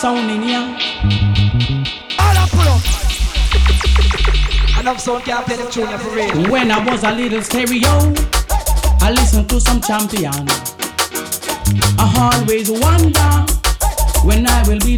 sound in here. All pull up. Enough sound can't play the tune for real. When I was a little stereo, I listened to some champion. I always wonder when I will be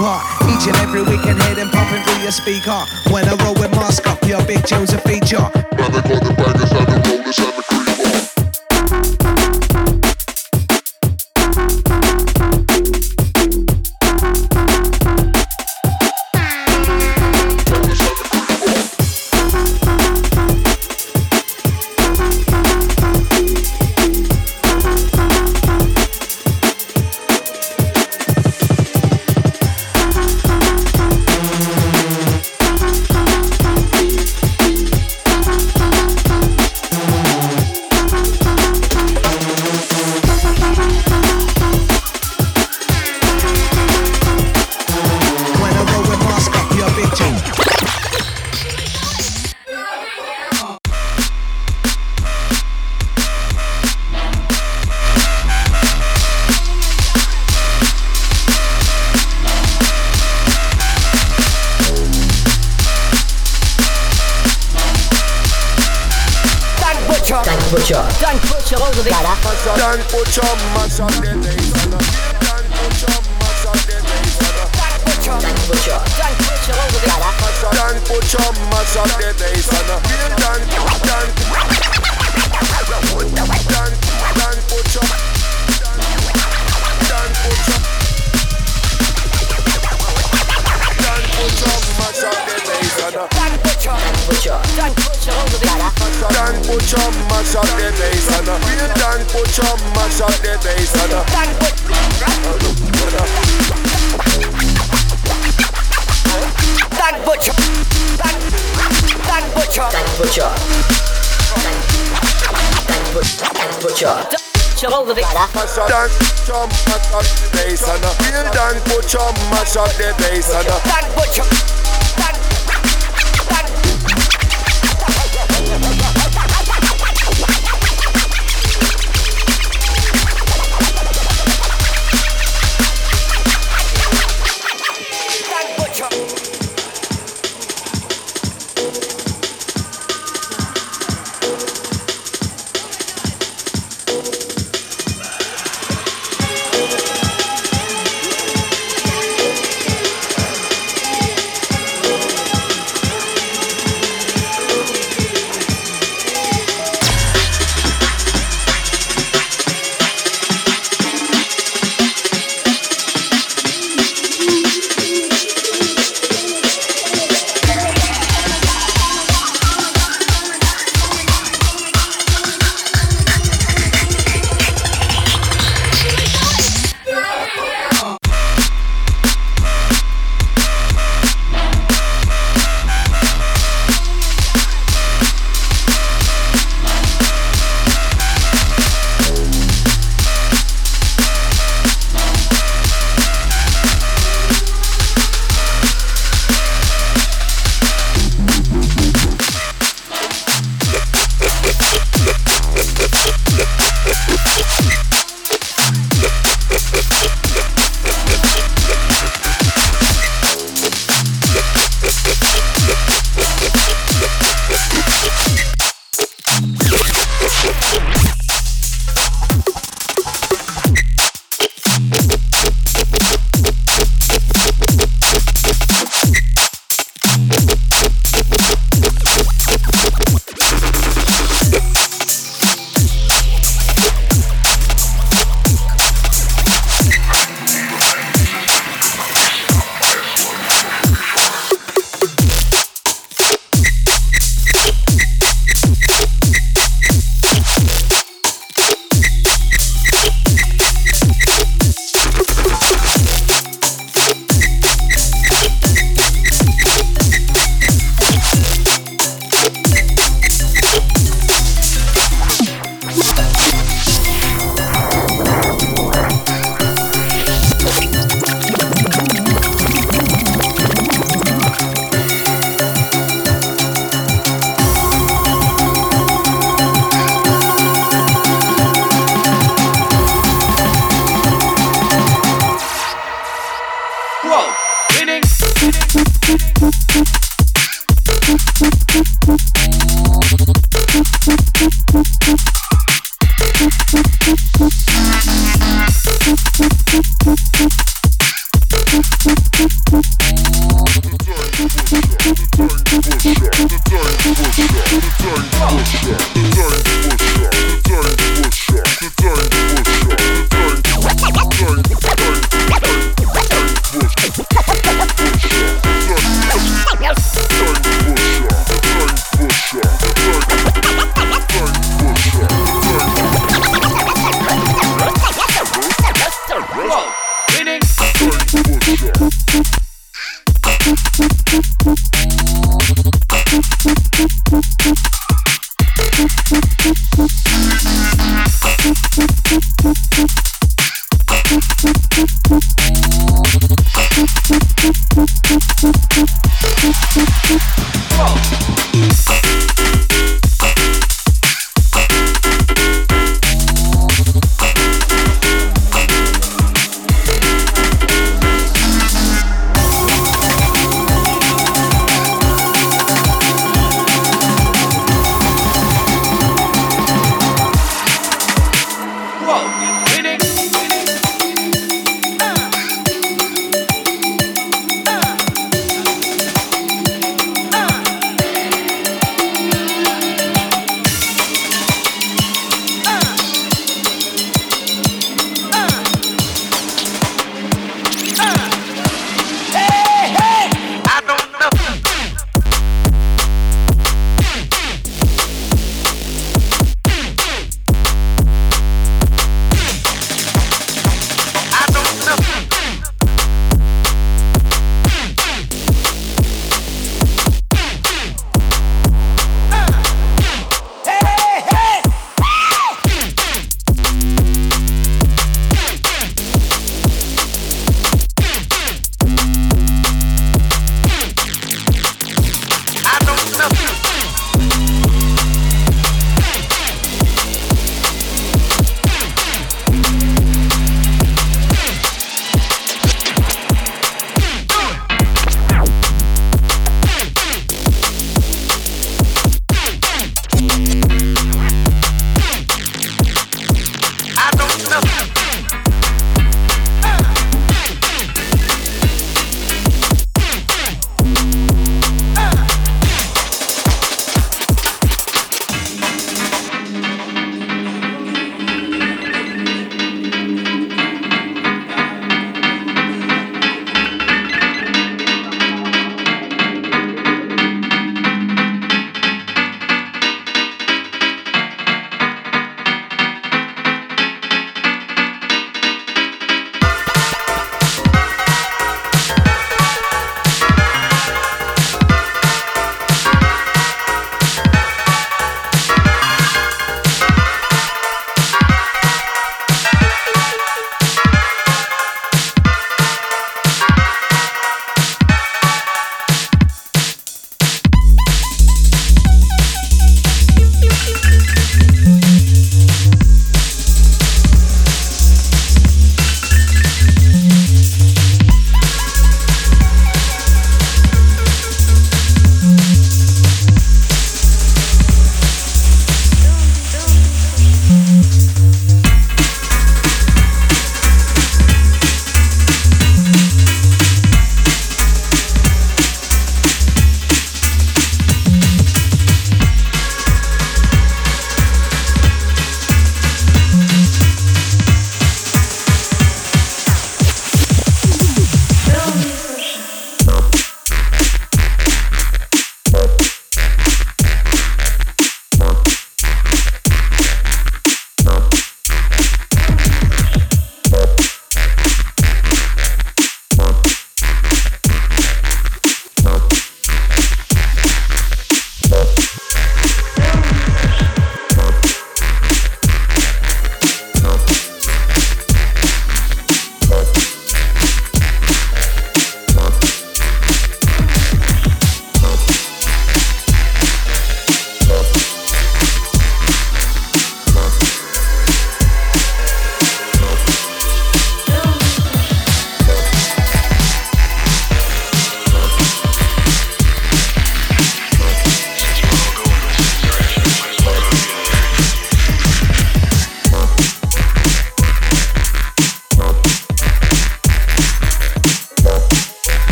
Each and every weekend, hear them popping through your speaker.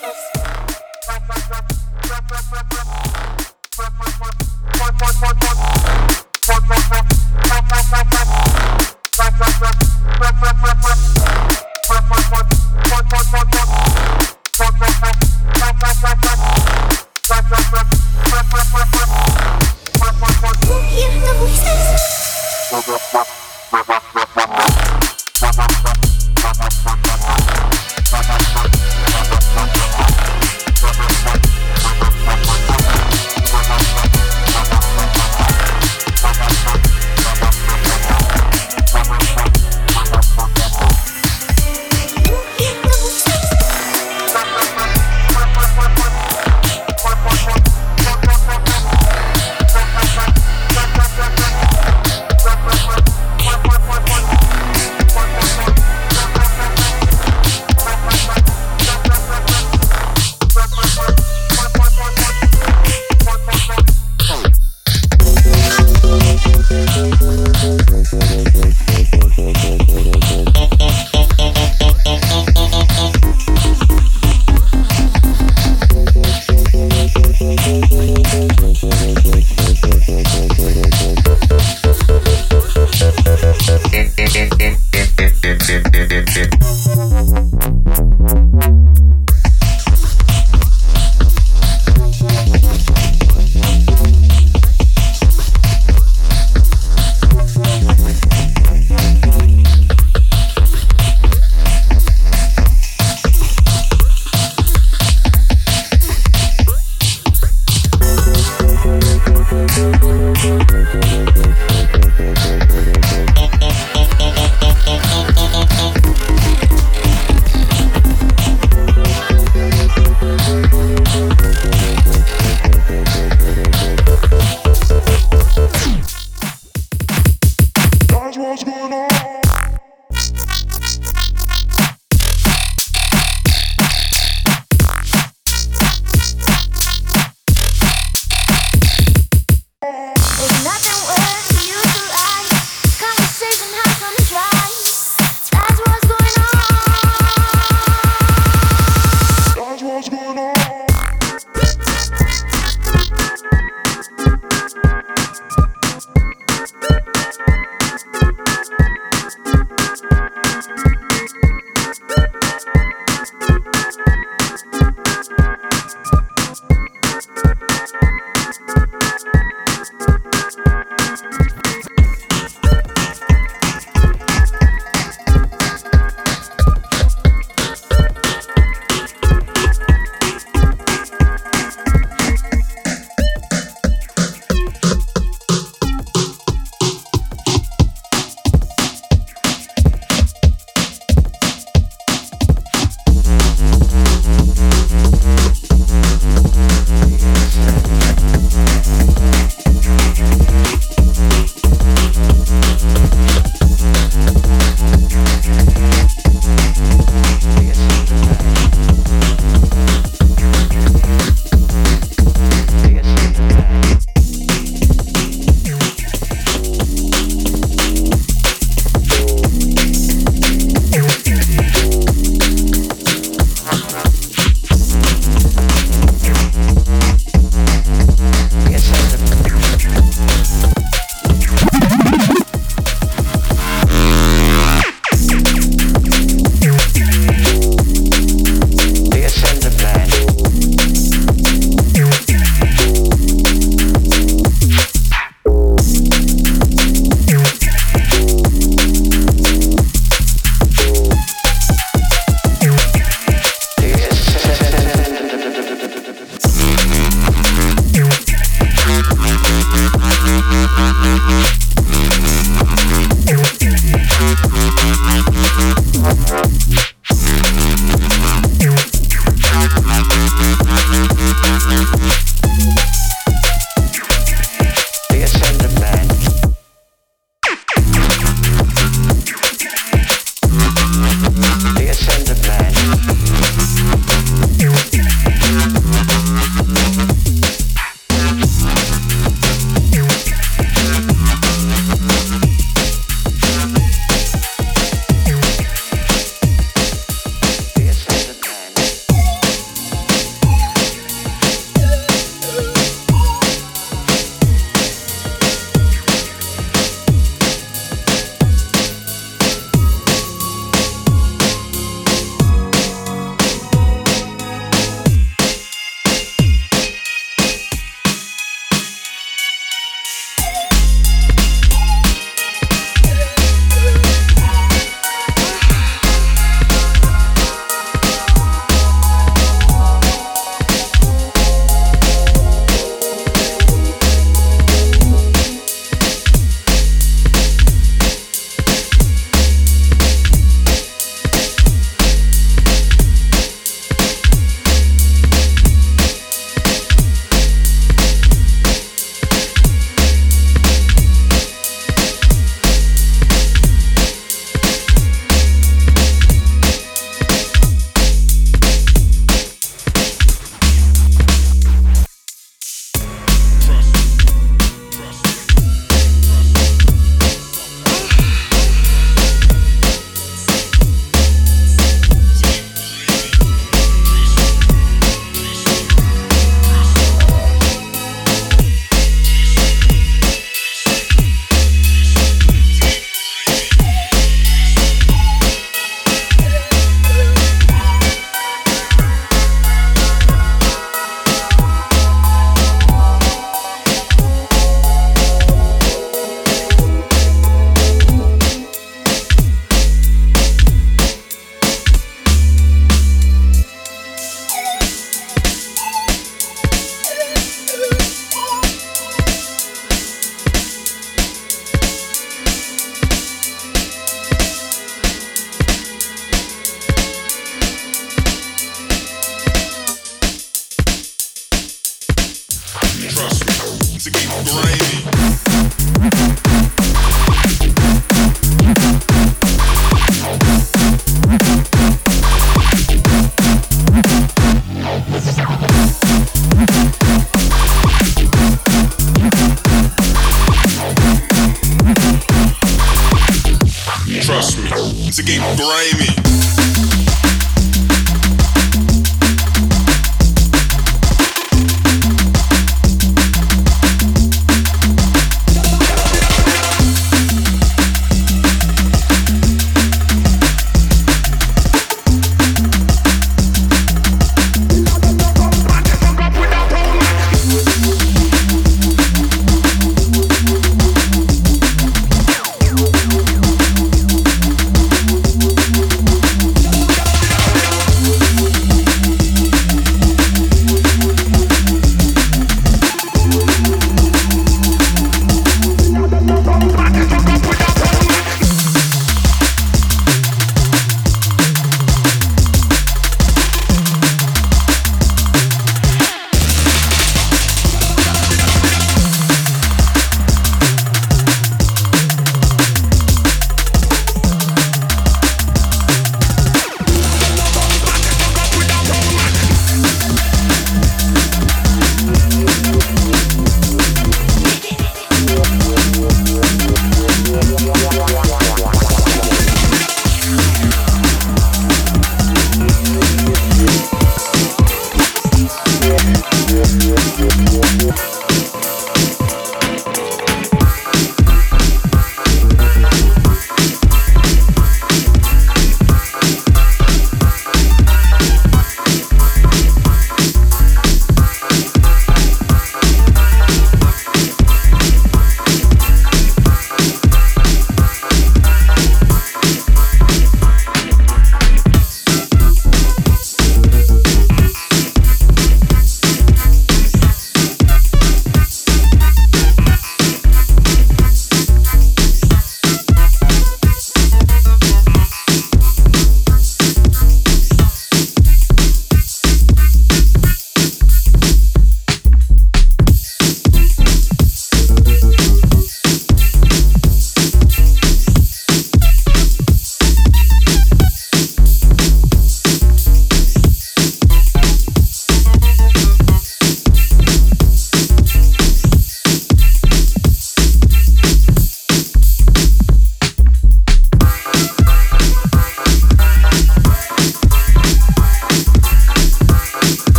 voices.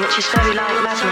Which is very very